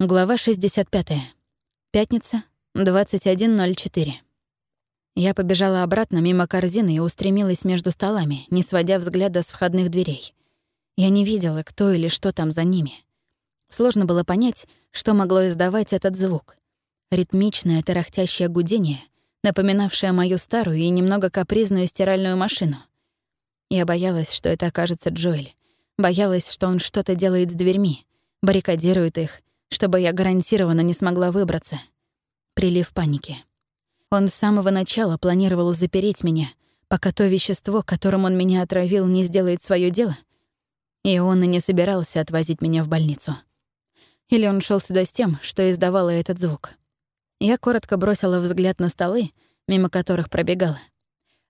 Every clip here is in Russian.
Глава 65. Пятница, 21.04. Я побежала обратно мимо корзины и устремилась между столами, не сводя взгляда с входных дверей. Я не видела, кто или что там за ними. Сложно было понять, что могло издавать этот звук. Ритмичное тарахтящее гудение, напоминавшее мою старую и немного капризную стиральную машину. Я боялась, что это окажется Джоэль. Боялась, что он что-то делает с дверьми, баррикадирует их, чтобы я гарантированно не смогла выбраться. Прилив паники. Он с самого начала планировал запереть меня, пока то вещество, которым он меня отравил, не сделает свое дело, и он и не собирался отвозить меня в больницу. Или он шел сюда с тем, что издавало этот звук. Я коротко бросила взгляд на столы, мимо которых пробегала.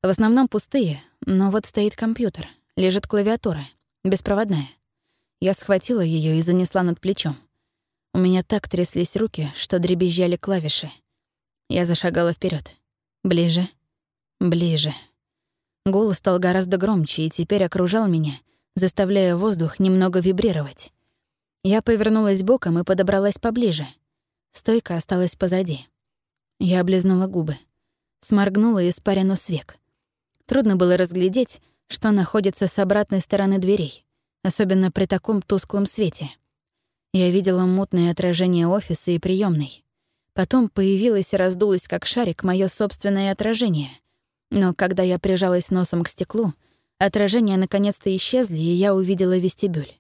В основном пустые, но вот стоит компьютер, лежит клавиатура, беспроводная. Я схватила ее и занесла над плечом. У меня так тряслись руки, что дребезжали клавиши. Я зашагала вперед, Ближе, ближе. Голос стал гораздо громче и теперь окружал меня, заставляя воздух немного вибрировать. Я повернулась боком и подобралась поближе. Стойка осталась позади. Я облизнула губы. Сморгнула испарину с век. Трудно было разглядеть, что находится с обратной стороны дверей, особенно при таком тусклом свете — я видела мутное отражение офиса и приемной. Потом появилось и раздулось, как шарик, мое собственное отражение. Но когда я прижалась носом к стеклу, отражения наконец-то исчезли, и я увидела вестибюль.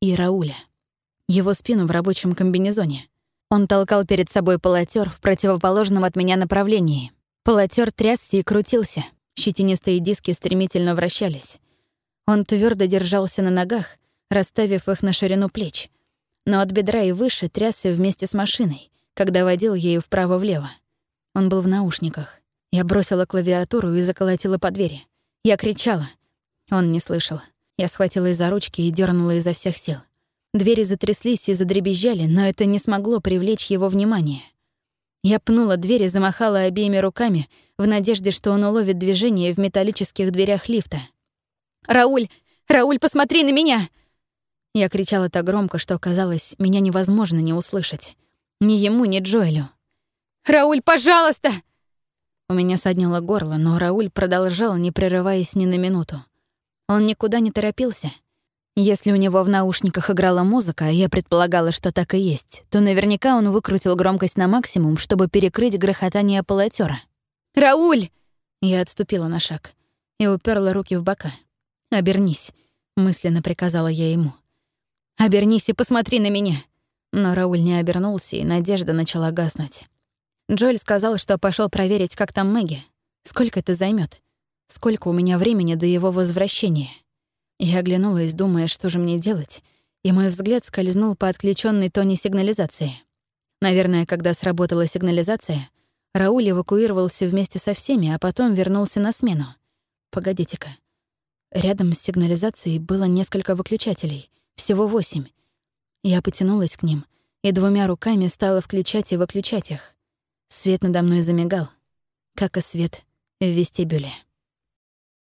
И Рауля. Его спину в рабочем комбинезоне. Он толкал перед собой полотер в противоположном от меня направлении. Полотер трясся и крутился. Щетинистые диски стремительно вращались. Он твердо держался на ногах, расставив их на ширину плеч — но от бедра и выше трясся вместе с машиной, когда водил ею вправо-влево. Он был в наушниках. Я бросила клавиатуру и заколотила по двери. Я кричала. Он не слышал. Я схватила из-за ручки и дернула изо всех сил. Двери затряслись и задребезжали, но это не смогло привлечь его внимание. Я пнула дверь и замахала обеими руками в надежде, что он уловит движение в металлических дверях лифта. «Рауль! Рауль, посмотри на меня!» Я кричала так громко, что казалось, меня невозможно не услышать. Ни ему, ни Джоэлю. «Рауль, пожалуйста!» У меня соднило горло, но Рауль продолжал, не прерываясь ни на минуту. Он никуда не торопился. Если у него в наушниках играла музыка, а я предполагала, что так и есть, то наверняка он выкрутил громкость на максимум, чтобы перекрыть грохотание полотера. «Рауль!» Я отступила на шаг и уперла руки в бока. «Обернись», — мысленно приказала я ему. Обернись и посмотри на меня». Но Рауль не обернулся, и надежда начала гаснуть. Джоэль сказал, что пошел проверить, как там Мэгги. Сколько это займет? Сколько у меня времени до его возвращения? Я оглянулась, думая, что же мне делать, и мой взгляд скользнул по отключенной тоне сигнализации. Наверное, когда сработала сигнализация, Рауль эвакуировался вместе со всеми, а потом вернулся на смену. Погодите-ка. Рядом с сигнализацией было несколько выключателей — всего восемь. Я потянулась к ним и двумя руками стала включать и выключать их. Свет надо мной замигал, как и свет в вестибюле.